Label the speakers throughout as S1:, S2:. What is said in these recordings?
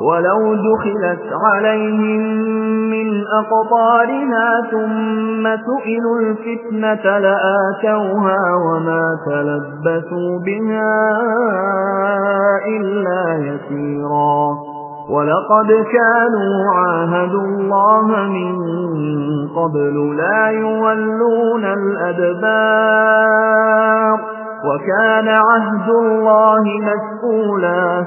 S1: ولو دخلت عليهم من أقطارها ثم سئلوا الفتنة لآتوها وما تلبثوا بها إلا يسيرا ولقد كانوا عاهدوا الله من قبل لا يولون الأدبار وكان عهد الله مسؤولا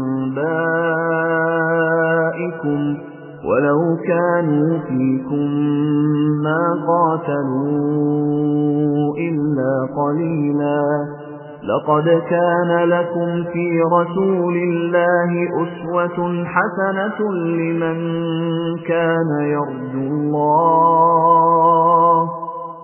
S1: أنبائكم ولو كانوا فيكم ما قاتلوا إلا قليلا لقد كان لكم في رسول الله أسوة حسنة لمن كان يرجو الله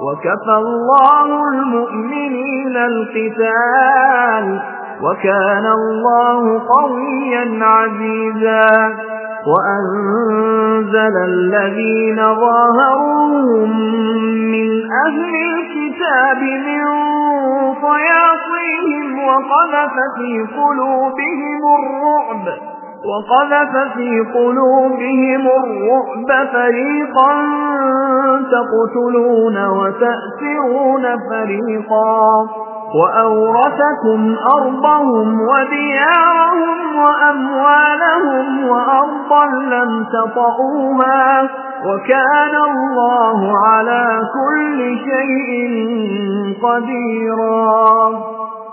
S1: وكفى الله المؤمنين القتال وكان الله قويا عزيزا. وأنزل الذين ظاهروهم من أهل الكتاب من صياصيهم وقذف في قلوبهم الرعب. وقذف في قلوبهم الرعب فريقا تقتلون وتأسرون فريقا وأورثكم أرضهم وديارهم وأموالهم وأرضا لم تطعوها وكان الله على كل شيء قديرا.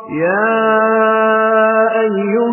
S1: يا أيها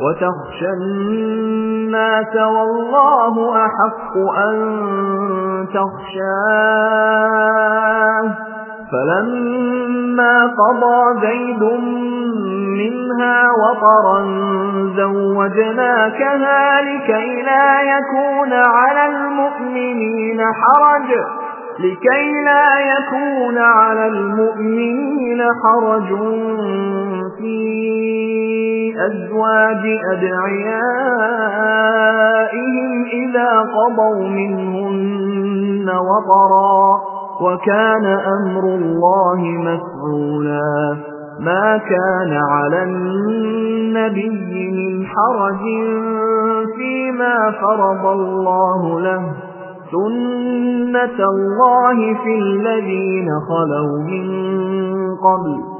S1: وتخشى الناس والله أحق أن تخشاه. فلما قضى زيد منها وطرا زوجناكها لكي لا يكون على المؤمنين حرج. لكي لا يكون على المؤمنين حرج في أزواج أدعيائهم إذا قضوا منهن وطرا وكان أمر الله مفعولا. ما كان على النبي من حرج فيما فرض الله له. سنة الله في الذين خلوا من قبل.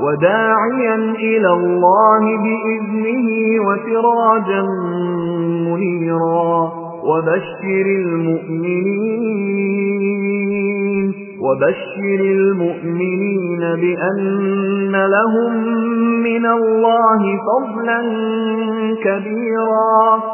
S1: وداعيا إلى الله بإذنه وسراجا منيرا وبشر المؤمنين وبشر المؤمنين بأن لهم من الله فضلا كبيرا.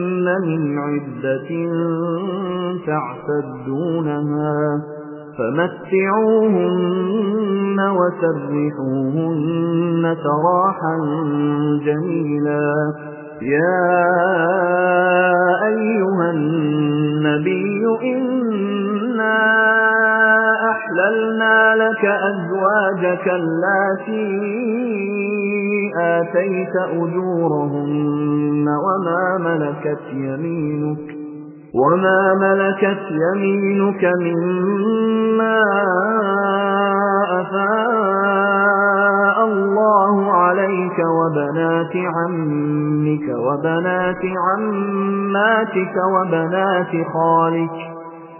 S1: من عدة تعتدونها فمتعوهن وسرحوهن سراحا جميلا يا أيها النبي إنا أحللنا لك أزواجك التي آتيت أجورهن وما ملكت يمينك وما ملكت يمينك مما أفاء الله عليك وبنات عمك وبنات عماتك وبنات خالك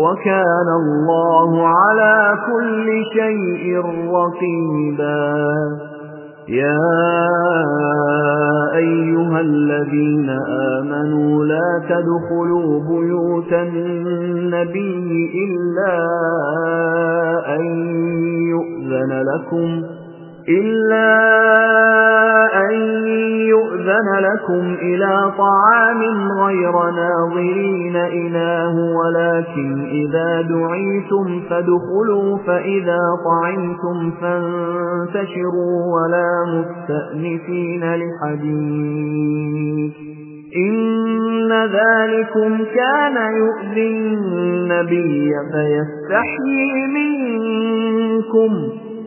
S1: وكان الله على كل شيء رقيبا. يا أيها الذين آمنوا لا تدخلوا بيوت النبي إلا أن يؤذن لكم إلا أن يؤذن لكم إلى طعام غير ناظرين إله ولكن إذا دعيتم فادخلوا فإذا طعمتم فانتشروا ولا مستأنفين لحديث إن ذلكم كان يؤذي النبي فيستحيي منكم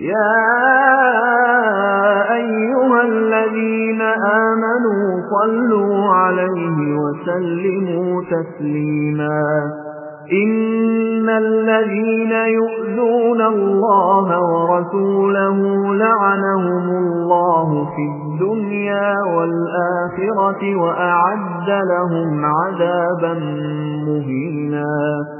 S1: يا أيها الذين آمنوا صلوا عليه وسلموا تسليما. إن الذين يؤذون الله ورسوله لعنهم الله في الدنيا والآخرة وأعد لهم عذابا مهينا.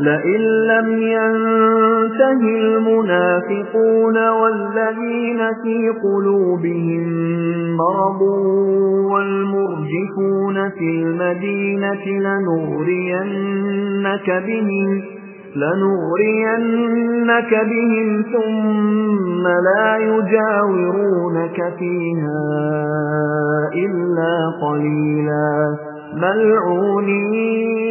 S1: لئن لم ينته المنافقون والذين في قلوبهم مرض والمرجفون في المدينة لنغرينك بهم لنغرينك بهم ثم لا يجاورونك فيها إلا قليلا. ملعونين.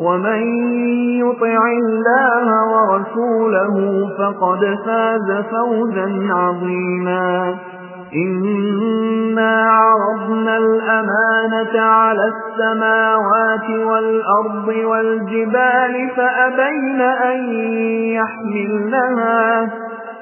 S1: ومن يطع الله ورسوله فقد فاز فوزا عظيما. إنا عرضنا الأمانة على السماوات والأرض والجبال فأبين أن يحملنها.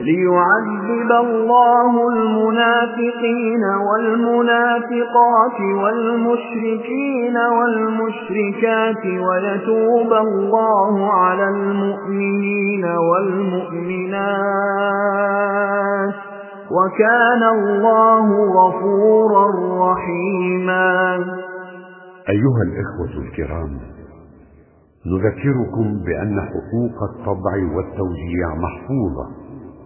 S1: ليعذب الله المنافقين والمنافقات والمشركين والمشركات ويتوب الله على المؤمنين والمؤمنات وكان الله غفورا رحيما.
S2: أيها الإخوة الكرام نذكركم بأن حقوق الطبع والتوزيع محفوظة.